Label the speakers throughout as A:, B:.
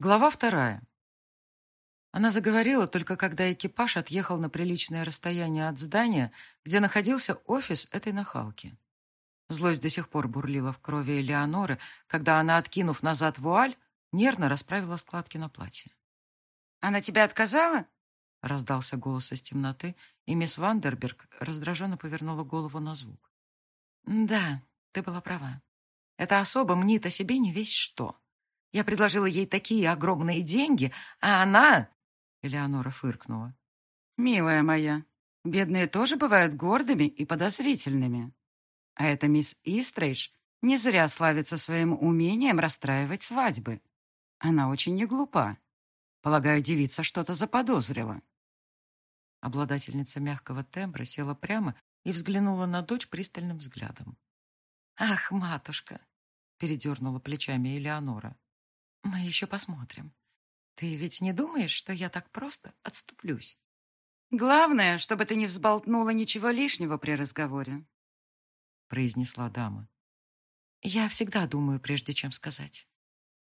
A: Глава вторая. Она заговорила только когда экипаж отъехал на приличное расстояние от здания, где находился офис этой нахалки. Злость до сих пор бурлила в крови Элеоноры, когда она, откинув назад вуаль, нервно расправила складки на платье.
B: «Она тебя отказала?»
A: — раздался голос из темноты, и мисс Вандерберг раздраженно повернула голову на звук. «Да, ты была права. Эта особа мнит о себе не весь что. Я предложила ей такие огромные деньги, а она...» Элеонора фыркнула.
B: «Милая моя, бедные тоже бывают гордыми и подозрительными. А эта мисс Истрейдж не зря славится своим умением расстраивать свадьбы. Она очень не глупа. Полагаю, девица что-то заподозрила».
A: Обладательница мягкого тембра села прямо и взглянула на дочь пристальным взглядом. «Ах, матушка!» — передернула плечами Элеонора. Мы еще посмотрим. Ты ведь не думаешь, что я так просто отступлюсь?
B: Главное, чтобы ты не взболтнула ничего лишнего при разговоре,
A: произнесла дама. Я всегда думаю, прежде чем сказать.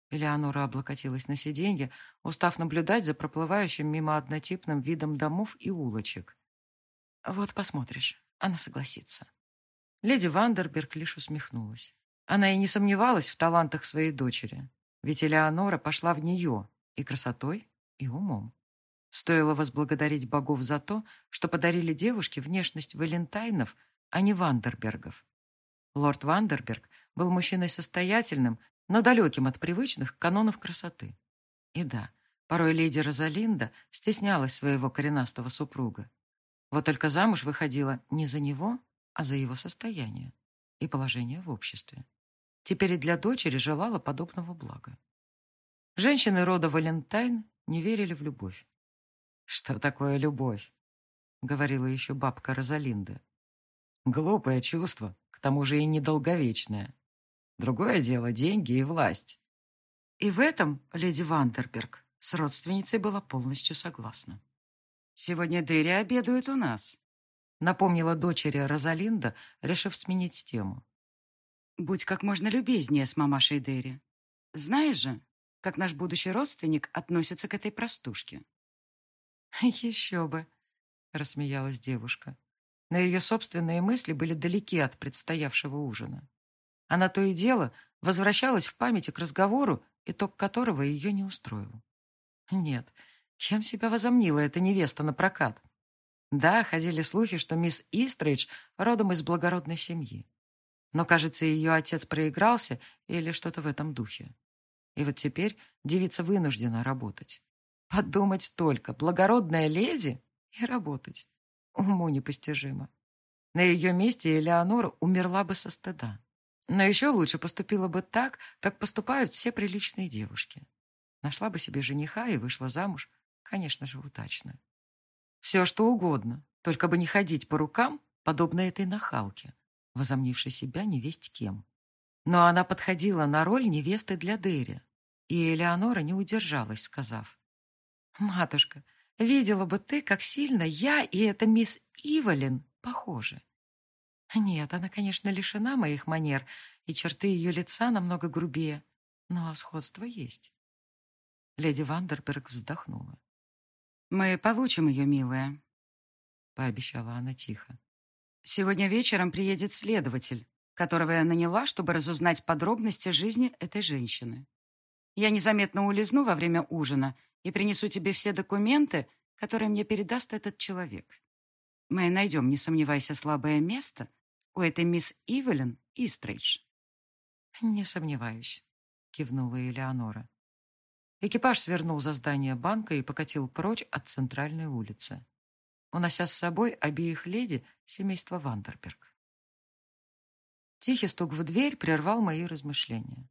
A: Элеонора облокотилась на сиденье, устав наблюдать за проплывающим мимо однотипным видом домов и улочек. Вот посмотришь, она согласится. Леди Вандерберг лишь усмехнулась. Она и не сомневалась в талантах своей дочери. Ведь Элеонора пошла в нее и красотой, и умом. Стоило возблагодарить богов за то, что подарили девушке внешность Валентайнов, а не Вандербергов. Лорд Вандерберг был мужчиной состоятельным, но далеким от привычных канонов красоты. И да, порой леди Розалинда стеснялась своего коренастого супруга. Вот только замуж выходила не за него, а за его состояние и положение в обществе. Теперь и для дочери желала подобного блага. Женщины рода Валентайн не верили в любовь. «Что такое любовь?» — говорила еще бабка Розалинда. «Глупое чувство, к тому же и недолговечное. Другое дело — деньги и власть». И в этом леди Вандерберг с родственницей была полностью согласна.
B: «Сегодня Дерри обедает у нас», —
A: напомнила дочери Розалинда, решив сменить тему.
B: Будь как можно любезнее с мамашей Дерри. Знаешь же, как наш будущий родственник относится к этой простушке.
A: Еще бы, рассмеялась девушка. Но ее собственные мысли были далеки от предстоявшего ужина. Она то и дело возвращалась в памяти к разговору, итог которого ее не устроил. Нет, чем себя возомнила эта невеста на прокат? Да, ходили слухи, что мисс Истрейдж родом из благородной семьи. Но, кажется, ее отец проигрался или что-то в этом духе. И вот теперь девица вынуждена работать. Подумать только, благородная леди и работать. Уму непостижимо. На ее месте Элеонора умерла бы со стыда. Но еще лучше поступила бы так, как поступают все приличные девушки. Нашла бы себе жениха и вышла замуж, конечно же, удачно. Все, что угодно, только бы не ходить по рукам, подобно этой нахалке возомнившей себя невесть кем. Но она подходила на роль невесты для Дерри, и Элеонора не удержалась, сказав, «Матушка, видела бы ты, как сильно я и эта мисс Иволин похожи». Нет, она, конечно, лишена моих манер, и черты ее лица намного грубее, но сходство есть. Леди Вандерберг вздохнула.
B: «Мы получим ее, милая», —
A: пообещала она тихо.
B: Сегодня вечером приедет следователь, которого я наняла, чтобы разузнать подробности жизни этой женщины. Я незаметно улизну во время ужина и принесу тебе все документы, которые мне передаст этот человек. Мы найдем, не сомневайся, слабое место у этой мисс Ивелин Истрейдж.
A: «Не сомневаюсь», — кивнула Элеонора. Экипаж свернул за здание банка и покатил прочь от центральной улицы унося с собой обеих леди семейства Вандерберг. Тихий стук в дверь прервал мои размышления.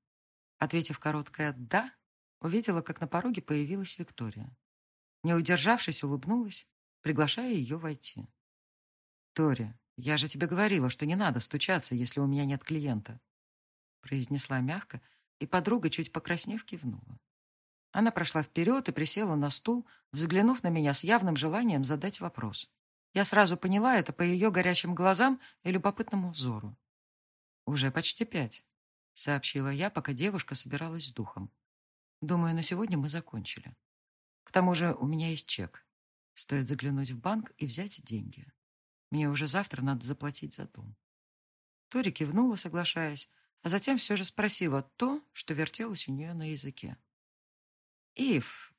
A: Ответив короткое «да», увидела, как на пороге появилась Виктория. Не удержавшись, улыбнулась, приглашая ее войти. «Тори, я же тебе говорила, что не надо стучаться, если у меня нет клиента», произнесла мягко, и подруга, чуть покраснев, кивнула. Она прошла вперед и присела на стул, взглянув на меня с явным желанием задать вопрос. Я сразу поняла это по ее горящим глазам и любопытному взору. «Уже почти пять», — сообщила я, пока девушка собиралась с духом. Думаю, на сегодня мы закончили. К тому же у меня есть чек. Стоит заглянуть в банк и взять деньги. Мне уже завтра надо заплатить за дом. Тори кивнула, соглашаясь, а затем все же спросила то, что вертелось у нее на языке. «Ив...»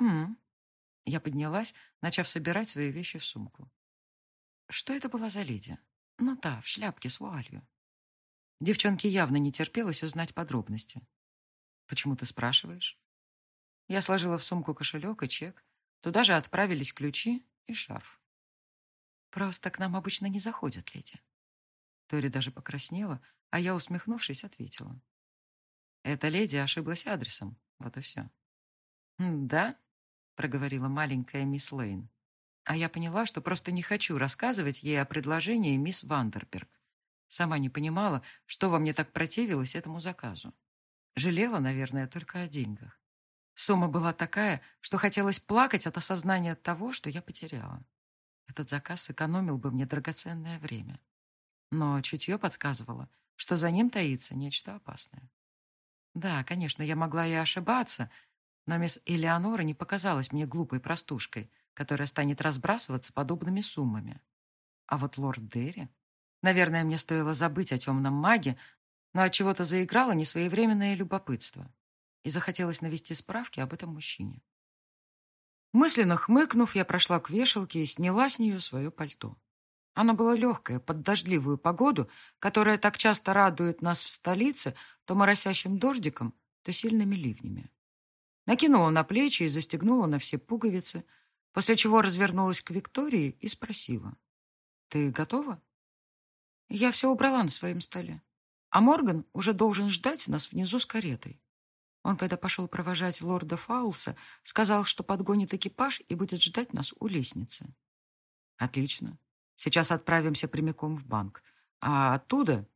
A: М Я поднялась, начав собирать свои вещи в сумку. Что это была за леди? Ну та, в шляпке с вуалью. Девчонке явно не терпелось узнать подробности. «Почему ты спрашиваешь?» Я сложила в сумку кошелек и чек. Туда же отправились ключи и шарф. «Просто к нам обычно не заходят леди». Тори даже покраснела, а я, усмехнувшись, ответила. «Эта леди ошиблась адресом. Вот и все». «Да?» — проговорила маленькая мисс Лейн. А я поняла, что просто не хочу рассказывать ей о предложении мисс Вандерберг. Сама не понимала, что во мне так противилось этому заказу. Жалела, наверное, только о деньгах. Сумма была такая, что хотелось плакать от осознания того, что я потеряла. Этот заказ сэкономил бы мне драгоценное время. Но чутье подсказывало, что за ним таится нечто опасное. Да, конечно, я могла и ошибаться, но мисс Элеонора не показалась мне глупой простушкой, которая станет разбрасываться подобными суммами. А вот лорд Дерри... Наверное, мне стоило забыть о темном маге, но от чего то заиграло несвоевременное любопытство, и захотелось навести справки об этом мужчине. Мысленно хмыкнув, я прошла к вешалке и сняла с нее свое пальто. Оно было легкое, под дождливую погоду, которая так часто радует нас в столице то моросящим дождиком, то сильными ливнями. Накинула на плечи и застегнула на все пуговицы, после чего развернулась к Виктории и спросила. «Ты готова?» Я все убрала на своем столе. А Морган уже должен ждать нас внизу с каретой. Он, когда пошел провожать лорда Фаулса, сказал, что подгонит экипаж и будет ждать нас у лестницы. Отлично. Сейчас отправимся прямиком в банк. А оттуда...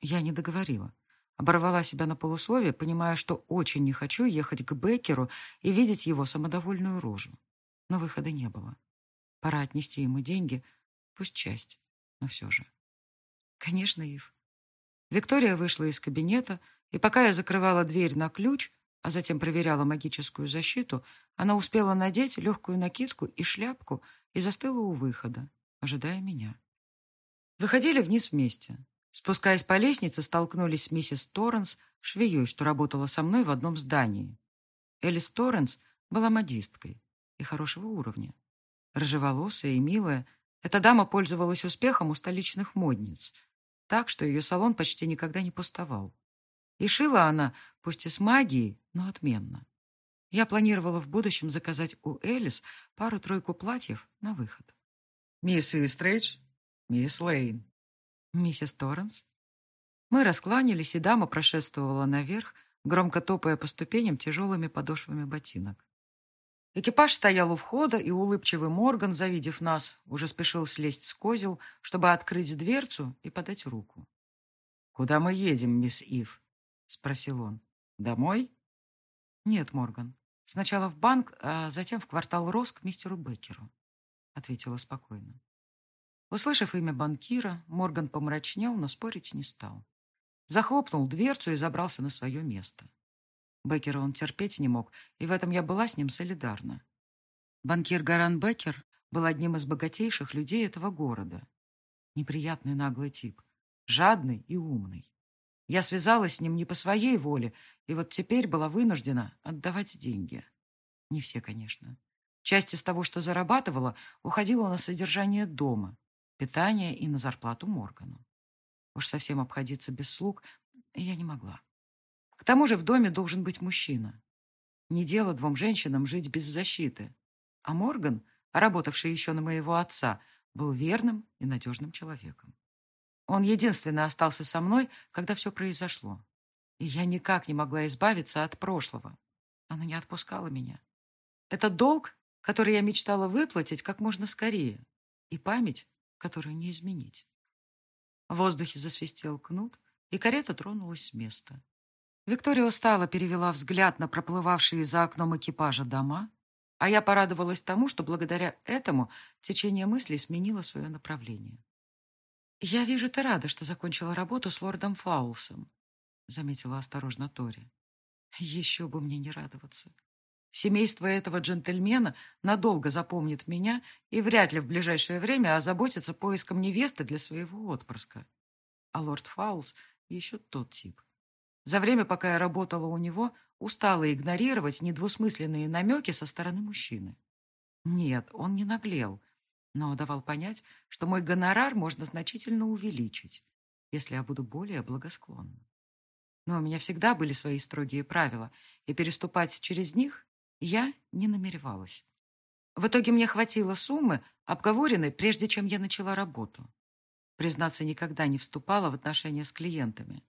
A: Я не договорила. Оборвала себя на полусловие, понимая, что очень не хочу ехать к Беккеру и видеть его самодовольную рожу. Но выхода не было. Пора отнести ему деньги, пусть часть, но все же. Конечно, Ив. Виктория вышла из кабинета, и пока я закрывала дверь на ключ, а затем проверяла магическую защиту, она успела надеть легкую накидку и шляпку и застыла у выхода, ожидая меня. Выходили вниз вместе. Спускаясь по лестнице, столкнулись с миссис Торренс, швеей, что работала со мной в одном здании. Элис Торренс была модисткой и хорошего уровня. Рыжеволосая и милая, эта дама пользовалась успехом у столичных модниц, так что ее салон почти никогда не пустовал. И шила она, пусть и с магией, но отменно. Я планировала в будущем заказать у Элис пару-тройку платьев на выход.
C: «Мисс Истрейдж, мисс Лейн,
A: миссис Торренс». Мы раскланялись, и дама прошествовала наверх, громко топая по ступеням тяжелыми подошвами ботинок. Экипаж стоял у входа, и улыбчивый Морган, завидев нас, уже спешил слезть с козел, чтобы открыть дверцу и подать руку.
C: «Куда мы едем, мисс Ив?» — спросил он. «Домой?»
A: «Нет, Морган. Сначала в банк, а затем в квартал Рос к мистеру Беккеру», — ответила спокойно. Услышав имя банкира, Морган помрачнел, но спорить не стал. Захлопнул дверцу и забрался на свое место. Беккера он терпеть не мог, и в этом я была с ним солидарна. Банкир Гаран Беккер был одним из богатейших людей этого города. Неприятный наглый тип, жадный и умный. Я связалась с ним не по своей воле, и вот теперь была вынуждена отдавать деньги. Не все, конечно. Часть из того, что зарабатывала, уходила на содержание дома, питание и на зарплату Моргану. Уж совсем обходиться без слуг я не могла. К тому же в доме должен быть мужчина. Не дело двум женщинам жить без защиты. А Морган, работавший еще на моего отца, был верным и надежным человеком. Он единственно остался со мной, когда все произошло. И я никак не могла избавиться от прошлого. Она не отпускала меня. Это долг, который я мечтала выплатить как можно скорее, и память, которую не изменить. В воздухе засвистел кнут, и карета тронулась с места. Виктория устало перевела взгляд на проплывавшие за окном экипажа дома, а я порадовалась тому, что благодаря этому течение мыслей сменило свое направление. «Я вижу, ты рада, что закончила работу с лордом Фаулсом», — заметила осторожно Тори. Еще бы мне не радоваться. Семейство этого джентльмена надолго запомнит меня и вряд ли в ближайшее время озаботится поиском невесты для своего отпрыска. А лорд Фаулс еще тот тип. За время, пока я работала у него, устала игнорировать недвусмысленные намеки со стороны мужчины. Нет, он не наглел, но давал понять, что мой гонорар можно значительно увеличить, если я буду более благосклонна. Но у меня всегда были свои строгие правила, и переступать через них я не намеревалась. В итоге мне хватило суммы, обговоренной, прежде чем я начала работу. Признаться, никогда не вступала в отношения с клиентами.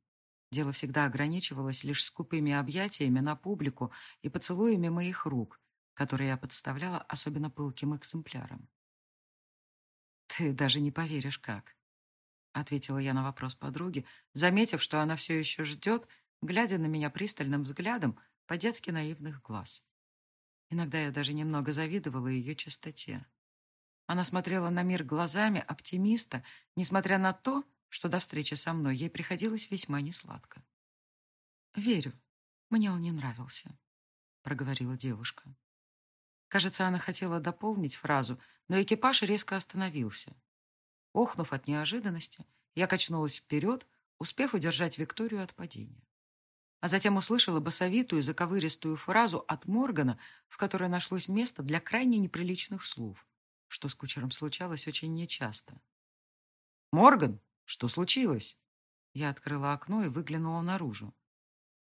A: Дело всегда ограничивалось лишь скупыми объятиями на публику и поцелуями моих рук, которые я подставляла особенно пылким экземплярам. «Ты даже не поверишь, как», — ответила я на вопрос подруги, заметив, что она все еще ждет, глядя на меня пристальным взглядом по-детски наивных глаз. Иногда я даже немного завидовала ее чистоте. Она смотрела на мир глазами оптимиста, несмотря на то, что до встречи со мной ей приходилось весьма несладко. «Верю, мне он не нравился», — проговорила девушка. Кажется, она хотела дополнить фразу, но экипаж резко остановился. Охнув от неожиданности, я качнулась вперед, успев удержать Викторию от падения. А затем услышала басовитую заковыристую фразу от Моргана, в которой нашлось место для крайне неприличных слов, что с кучером случалось очень нечасто. «Морган, что случилось?» Я открыла окно и выглянула наружу.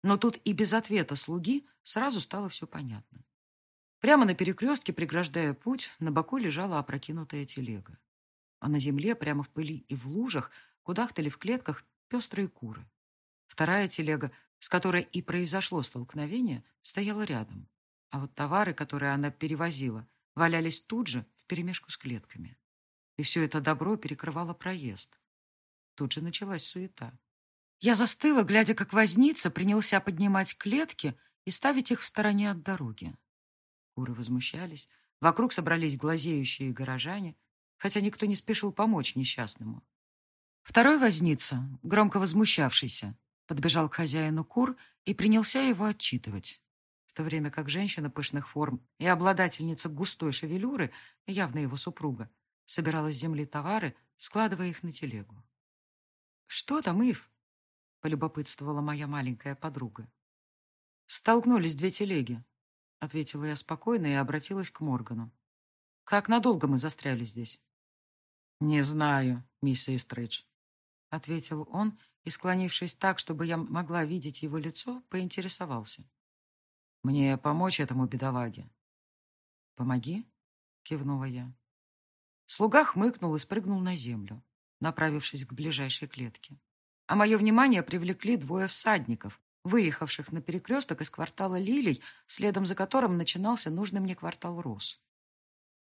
A: Но тут и без ответа слуги сразу стало все понятно. Прямо на перекрестке, преграждая путь, на боку лежала опрокинутая телега а на земле, прямо в пыли и в лужах, кудахтали в клетках пестрые куры. Вторая телега, с которой и произошло столкновение, стояла рядом, а вот товары, которые она перевозила, валялись тут же вперемешку с клетками. И все это добро перекрывало проезд. Тут же началась суета. Я застыла, глядя, как возница принялся поднимать клетки и ставить их в стороне от дороги. Куры возмущались, вокруг собрались глазеющие горожане, хотя никто не спешил помочь несчастному. Второй возница, громко возмущавшийся, подбежал к хозяину кур и принялся его отчитывать, в то время как женщина пышных форм и обладательница густой шевелюры, явно его супруга, собирала с земли товары, складывая их на телегу. «Что там, Ив?» — полюбопытствовала моя маленькая подруга. «Столкнулись две телеги», — ответила я спокойно и обратилась к Моргану. «Как надолго мы застряли здесь?» «Не знаю, мисс Истридж», — ответил он и, склонившись так, чтобы я могла видеть его лицо, поинтересовался. «Мне помочь этому бедолаге?» «Помоги», — кивнула я. Слуга хмыкнул и спрыгнул на землю, направившись к ближайшей клетке. А мое внимание привлекли двое всадников, выехавших на перекресток из квартала Лилий, следом за которым начинался нужный мне квартал Рос.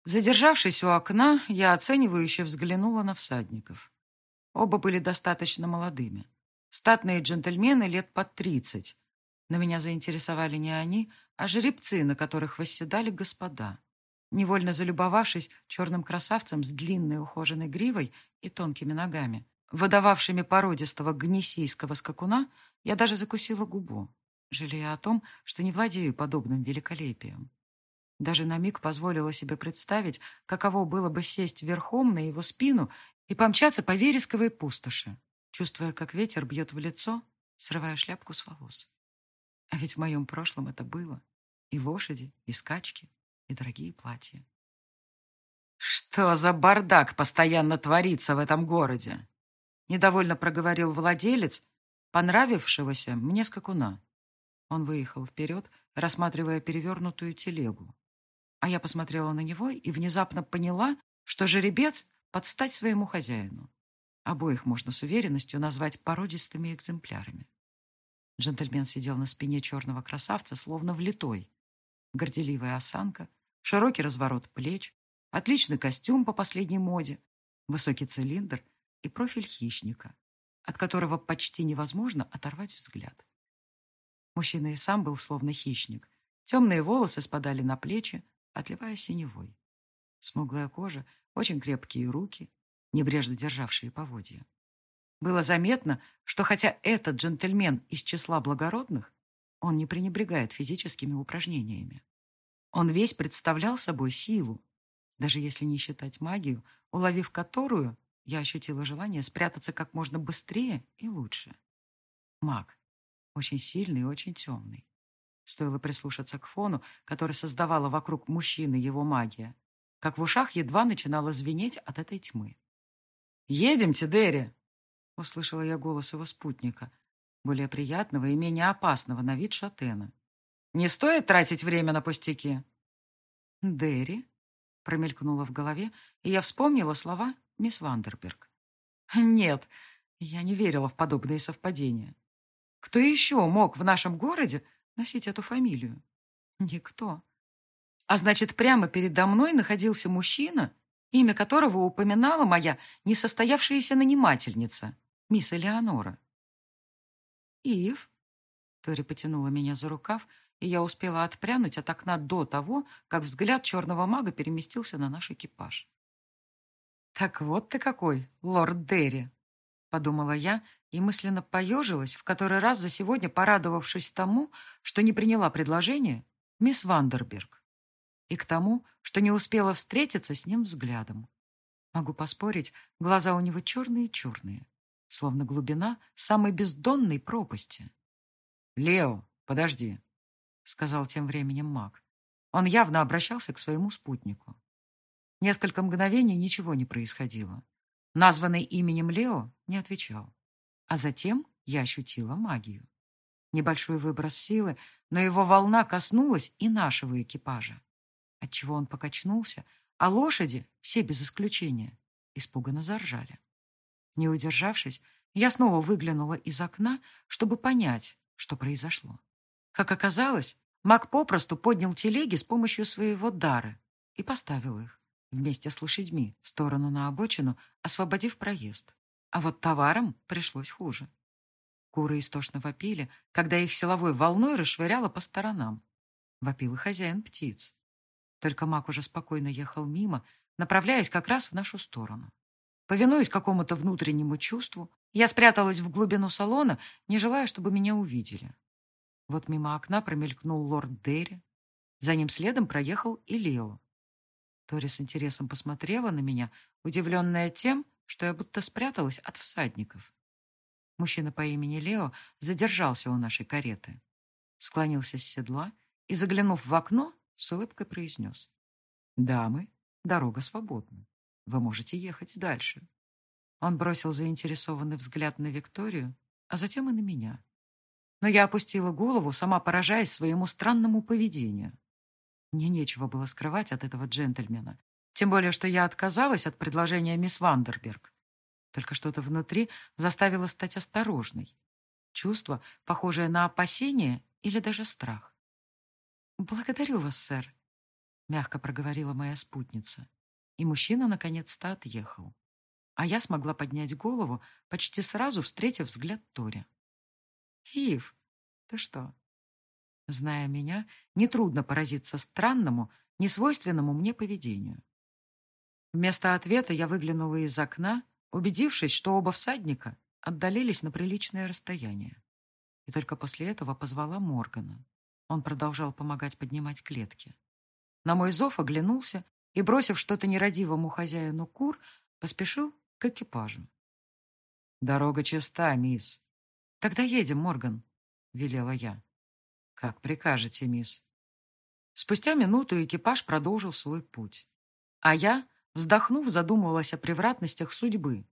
A: Задержавшись у окна, я оценивающе взглянула на всадников. Оба были достаточно молодыми. Статные джентльмены лет под тридцать. Но меня заинтересовали не они, а жеребцы, на которых восседали господа. Невольно залюбовавшись черным красавцем с длинной ухоженной гривой и тонкими ногами, выдававшими породистого гнесийского скакуна, я даже закусила губу, жалея о том, что не владею подобным великолепием. Даже на миг позволила себе представить, каково было бы сесть верхом на его спину и помчаться по вересковой пустоши, чувствуя, как ветер бьет в лицо, срывая шляпку с волос. А ведь в моем прошлом это было. И лошади, и скачки, и дорогие платья. «Что за бардак постоянно творится в этом городе?» Недовольно проговорил владелец, понравившегося мне скакуна. Он выехал вперед, рассматривая перевернутую телегу, а я посмотрела на него и внезапно поняла, что жеребец подстать своему хозяину. Обоих можно с уверенностью назвать породистыми экземплярами. Джентльмен сидел на спине черного красавца, словно влитой. Горделивая осанка, широкий разворот плеч, отличный костюм по последней моде, высокий цилиндр и профиль хищника, от которого почти невозможно оторвать взгляд. Мужчина и сам был словно хищник. Темные волосы спадали на плечи, отливая синевой. Смуглая кожа, очень крепкие руки, небрежно державшие поводья. Было заметно, что хотя этот джентльмен из числа благородных, Он не пренебрегает физическими упражнениями. Он весь представлял собой силу, даже если не считать магию, уловив которую, я ощутила желание спрятаться как можно быстрее и лучше. Маг. Очень сильный и очень темный. Стоило прислушаться к фону, который создавала вокруг мужчины его магия, как в ушах едва начинало звенеть от этой тьмы. «Едемте, Дерри!» — услышала я голос его спутника, более приятного и менее опасного на вид шатена. «Не стоит тратить время на пустяки!» «Дерри?» — промелькнуло в голове, и я вспомнила слова мисс Вандерберг. «Нет, я не верила в подобные совпадения. Кто еще мог в нашем городе носить эту фамилию? Никто. А значит, прямо передо мной находился мужчина, имя которого упоминала моя несостоявшаяся нанимательница, мисс Элеонора. «Ив?» Тори потянула меня за рукав, и я успела отпрянуть от окна до того, как взгляд черного мага переместился на наш экипаж. «Так вот ты какой, лорд Дерри!» — подумала я и мысленно поежилась, в который раз за сегодня порадовавшись тому, что не приняла предложение мисс Вандерберг, и к тому, что не успела встретиться с ним взглядом. Могу поспорить, глаза у него черные-черные, словно глубина самой бездонной пропасти. «Лео, подожди», — сказал тем временем маг. Он явно обращался к своему спутнику. Несколько мгновений ничего не происходило. Названный именем Лео не отвечал. А затем я ощутила магию. Небольшой выброс силы, но его волна коснулась и нашего экипажа, отчего он покачнулся, а лошади, все без исключения, испуганно заржали. Не удержавшись, я снова выглянула из окна, чтобы понять, что произошло. Как оказалось, маг попросту поднял телеги с помощью своего дара и поставил их вместе с лошадьми в сторону на обочину, освободив проезд. А вот товарам пришлось хуже. Куры истошно вопили, когда их силовой волной расшвыряло по сторонам. Вопил и хозяин птиц. Только маг уже спокойно ехал мимо, направляясь как раз в нашу сторону. Повинуясь какому-то внутреннему чувству, я спряталась в глубину салона, не желая, чтобы меня увидели. Вот мимо окна промелькнул лорд Дерри. За ним следом проехал и Лео. Тори с интересом посмотрела на меня, удивленная тем, что я будто спряталась от всадников. Мужчина по имени Лео задержался у нашей кареты, склонился с седла и, заглянув в окно, с улыбкой произнес. «Дамы, дорога свободна. Вы можете ехать дальше». Он бросил заинтересованный взгляд на Викторию, а затем и на меня. Но я опустила голову, сама поражаясь своему странному поведению. Мне нечего было скрывать от этого джентльмена, тем более, что я отказалась от предложения мисс Вандерберг. Только что-то внутри заставило стать осторожной. Чувство, похожее на опасение или даже страх. «Благодарю вас, сэр», — мягко проговорила моя спутница. И мужчина наконец-то отъехал. А я смогла поднять голову, почти сразу встретив взгляд Тори. «Ив, ты что?» Зная меня, нетрудно поразиться странному, несвойственному мне поведению. Вместо ответа я выглянула из окна, убедившись, что оба всадника отдалились на приличное расстояние. И только после этого позвала Моргана. Он продолжал помогать поднимать клетки. На мой зов оглянулся и, бросив что-то нерадивому хозяину кур, поспешил к экипажу. «Дорога чиста, мисс». «Тогда едем, Морган», — велела я. «Как прикажете, мисс». Спустя минуту экипаж продолжил свой путь. А я, Вздохнув, задумывалась о превратностях судьбы.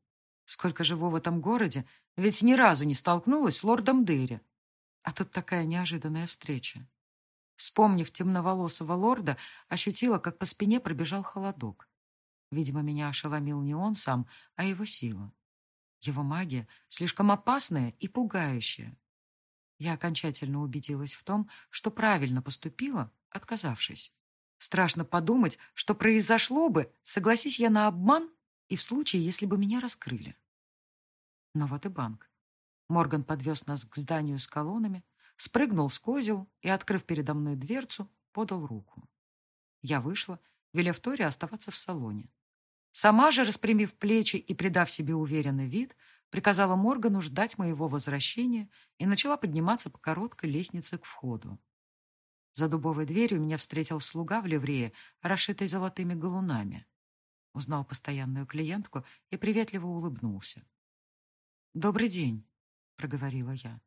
A: Сколько живу в этом городе, ведь ни разу не столкнулась с лордом Дерри. А тут такая неожиданная встреча. Вспомнив темноволосого лорда, ощутила, как по спине пробежал холодок. Видимо, меня ошеломил не он сам, а его сила. Его магия слишком опасная и пугающая. Я окончательно убедилась в том, что правильно поступила, отказавшись. Страшно подумать, что произошло бы, согласись я на обман и в случае, если бы меня раскрыли. Но вот и банк. Морган подвез нас к зданию с колоннами, спрыгнул с козел и, открыв передо мной дверцу, подал руку. Я вышла, велев Торе оставаться в салоне. Сама же, распрямив плечи и придав себе уверенный вид, приказала Моргану ждать моего возвращения и начала подниматься по короткой лестнице к входу. За дубовой дверью меня встретил слуга в ливрее, расшитой золотыми галунами. Узнал постоянную клиентку и приветливо улыбнулся. «Добрый день», — проговорила я.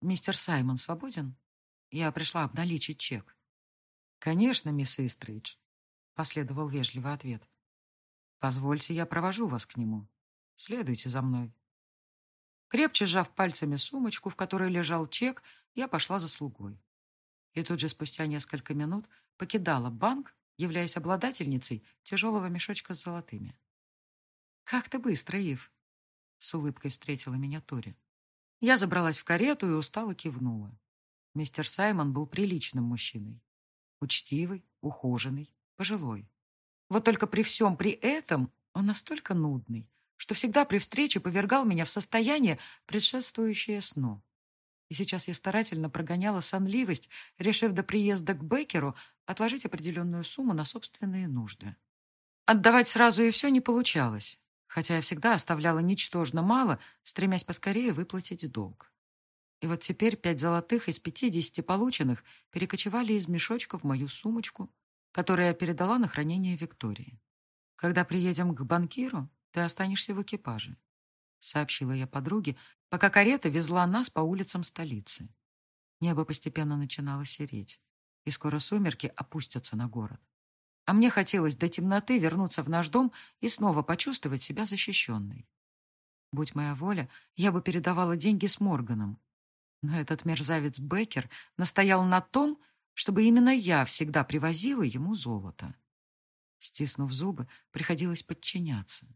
A: «Мистер Саймон свободен? Я пришла обналичить чек». «Конечно, мисс Истридж», — последовал вежливый ответ. «Позвольте, я провожу вас к нему. Следуйте за мной». Крепче сжав пальцами сумочку, в которой лежал чек, я пошла за слугой и тут же спустя несколько минут покидала банк, являясь обладательницей тяжелого мешочка с золотыми. «Как ты быстро, Ив!» — с улыбкой встретила меня Тори. Я забралась в карету и устало кивнула. Мистер Саймон был приличным мужчиной. Учтивый, ухоженный, пожилой. Вот только при всем при этом он настолько нудный, что всегда при встрече повергал меня в состояние, предшествующее сну. И сейчас я старательно прогоняла сонливость, решив до приезда к Беккеру отложить определенную сумму на собственные нужды. Отдавать сразу и все не получалось, хотя я всегда оставляла ничтожно мало, стремясь поскорее выплатить долг. И вот теперь пять золотых из пятидесяти полученных перекочевали из мешочка в мою сумочку, которую я передала на хранение Виктории. Когда приедем к банкиру, ты останешься в экипаже. — сообщила я подруге, пока карета везла нас по улицам столицы. Небо постепенно начинало сереть, и скоро сумерки опустятся на город. А мне хотелось до темноты вернуться в наш дом и снова почувствовать себя защищенной. Будь моя воля, я бы передавала деньги с Морганом. Но этот мерзавец Беккер настоял на том, чтобы именно я всегда привозила ему золото. Стиснув зубы, приходилось подчиняться.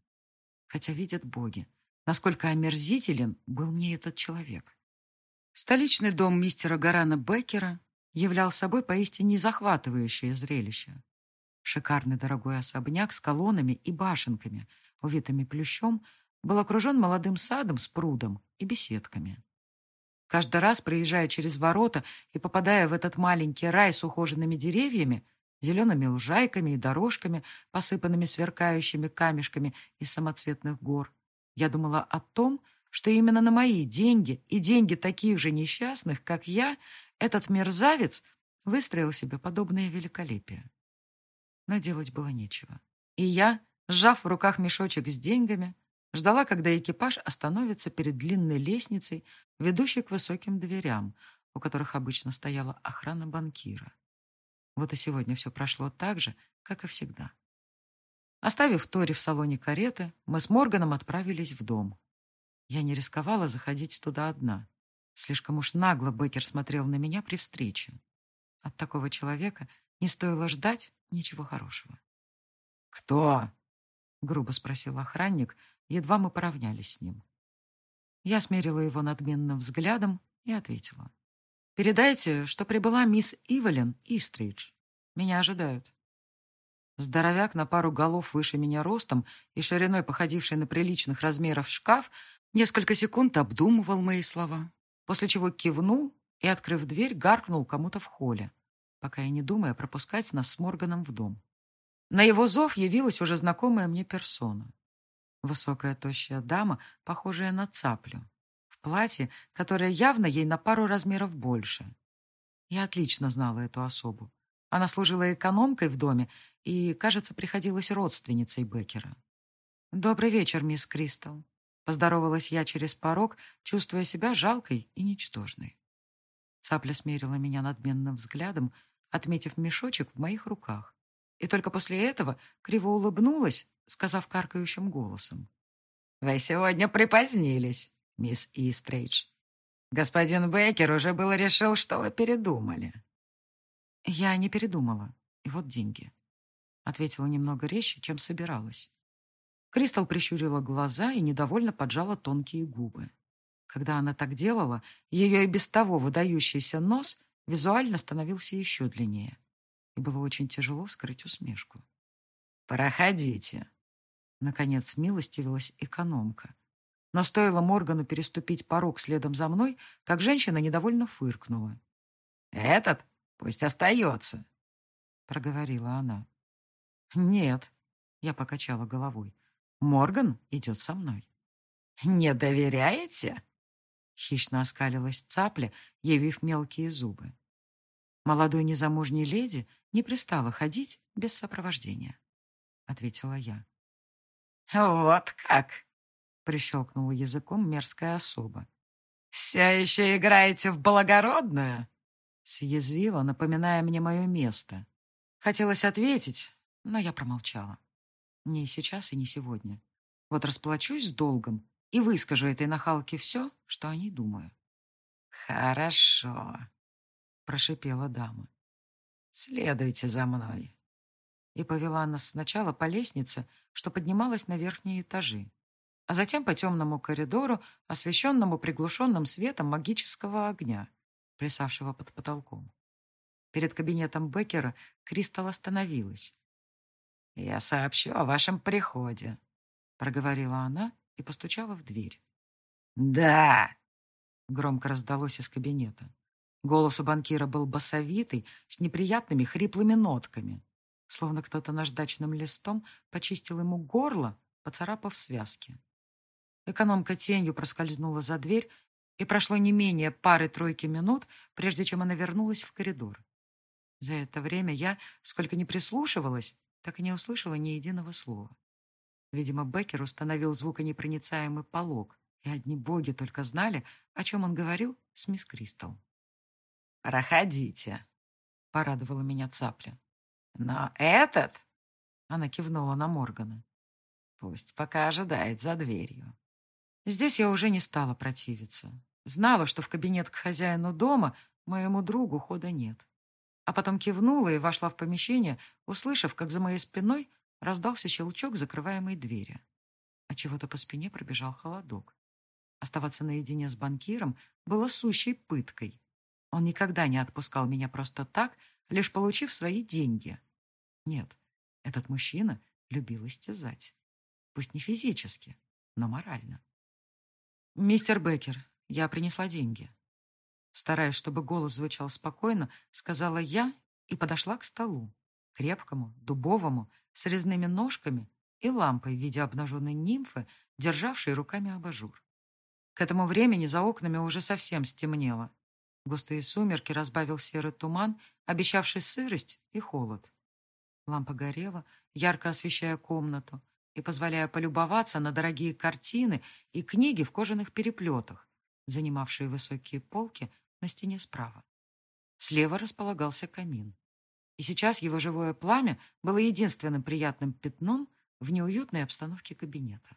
A: Хотя видят боги, насколько омерзителен был мне этот человек. Столичный дом мистера Гарана Беккера являл собой поистине захватывающее зрелище. Шикарный дорогой особняк с колоннами и башенками, увитыми плющом, был окружен молодым садом с прудом и беседками. Каждый раз, проезжая через ворота и попадая в этот маленький рай с ухоженными деревьями, зелеными лужайками и дорожками, посыпанными сверкающими камешками из самоцветных гор, я думала о том, что именно на мои деньги и деньги таких же несчастных, как я, этот мерзавец выстроил себе подобное великолепие. Но делать было нечего. И я, сжав в руках мешочек с деньгами, ждала, когда экипаж остановится перед длинной лестницей, ведущей к высоким дверям, у которых обычно стояла охрана банкира. Вот и сегодня все прошло так же, как и всегда. Оставив Тори в салоне кареты, мы с Морганом отправились в дом. Я не рисковала заходить туда одна. Слишком уж нагло Беккер смотрел на меня при встрече. От такого человека не стоило ждать ничего хорошего. «Кто?» — грубо спросил охранник, едва мы поравнялись с ним. Я смерила его надменным взглядом и ответила. «Передайте, что прибыла мисс Ивелин Истридж. Меня ожидают». Здоровяк на пару голов выше меня ростом и шириной походивший на приличных размеров шкаф несколько секунд обдумывал мои слова, после чего кивнул и, открыв дверь, гаркнул кому-то в холле, пока я не думая пропускать нас с Морганом в дом. На его зов явилась уже знакомая мне персона. Высокая тощая дама, похожая на цаплю, в платье, которое явно ей на пару размеров больше. Я отлично знала эту особу. Она служила экономкой в доме и, кажется, приходилась родственницей Беккера. «Добрый вечер, мисс Кристал», — поздоровалась я через порог, чувствуя себя жалкой и ничтожной. Цапля смерила меня надменным взглядом, отметив мешочек в моих руках, и только после этого криво улыбнулась, сказав каркающим голосом. «Вы сегодня припозднились, мисс Истрейдж. Господин Беккер уже было решил, что вы передумали». «Я не передумала. И вот деньги». Ответила немного резче, чем собиралась. Кристал прищурила глаза и недовольно поджала тонкие губы. Когда она так делала, ее и без того выдающийся нос визуально становился еще длиннее. И было очень тяжело скрыть усмешку. «Проходите!» Наконец смилостивилась экономка. Но стоило Моргану переступить порог следом за мной, как женщина недовольно фыркнула. «Этот пусть остается», — проговорила она. «Нет», — я покачала головой. «Морган идет со мной».
C: «Не доверяете?» Хищно оскалилась цапля, явив мелкие зубы. Молодой незамужней леди не пристала ходить без сопровождения, — ответила я.
A: «Вот как!»
C: — прищелкнула языком мерзкая особа.
A: «Все еще играете в благородную?»
C: Съязвила, напоминая мне мое место. Хотелось ответить, но я промолчала. Не сейчас и не сегодня. Вот расплачусь с долгом и выскажу этой нахалке все, что о ней думаю.
A: «Хорошо», — прошипела дама. «Следуйте за мной».
C: И повела нас сначала по лестнице, что поднималась на верхние этажи, а затем по темному коридору, освещенному приглушенным светом магического огня, плясавшего под потолком. Перед кабинетом Беккера Кристал остановилась.
A: «Я сообщу о вашем приходе», — проговорила она и постучала в дверь.
C: «Да!» — громко раздалось из кабинета. Голос у банкира был басовитый, с неприятными хриплыми нотками, словно кто-то наждачным листом почистил ему горло, поцарапав связки. Экономка тенью проскользнула за дверь, и прошло не менее пары-тройки минут, прежде чем она вернулась в коридор. За это время я, сколько ни прислушивалась, так и не услышала ни единого слова. Видимо, Беккер установил звуконепроницаемый полог, и одни боги только знали, о чем он говорил с мисс Кристал.
A: «Проходите», — порадовала меня цапля. «Но этот...» — она кивнула на Моргана. «Пусть пока ожидает за дверью».
C: Здесь я уже не стала противиться. Знала, что в кабинет к хозяину дома моему другу хода нет. А потом кивнула и вошла в помещение, услышав, как за моей спиной раздался щелчок закрываемой двери. А чего-то по спине пробежал холодок. Оставаться наедине с банкиром было сущей пыткой. Он никогда не отпускал меня просто так, лишь получив свои деньги. Нет, этот мужчина любил истязать. Пусть не физически, но морально. «Мистер Беккер, я принесла деньги». Стараясь, чтобы голос звучал спокойно, сказала я и подошла к столу, крепкому, дубовому, с резными ножками и лампой в виде обнаженной нимфы, державшей руками абажур. К этому времени за окнами уже совсем стемнело. Густые сумерки разбавил серый туман, обещавший сырость и холод. Лампа горела, ярко освещая комнату и позволяя полюбоваться на дорогие картины и книги в кожаных переплетах, занимавшие высокие полки на стене справа. Слева располагался камин и сейчас его живое пламя было единственным приятным пятном в неуютной обстановке кабинета.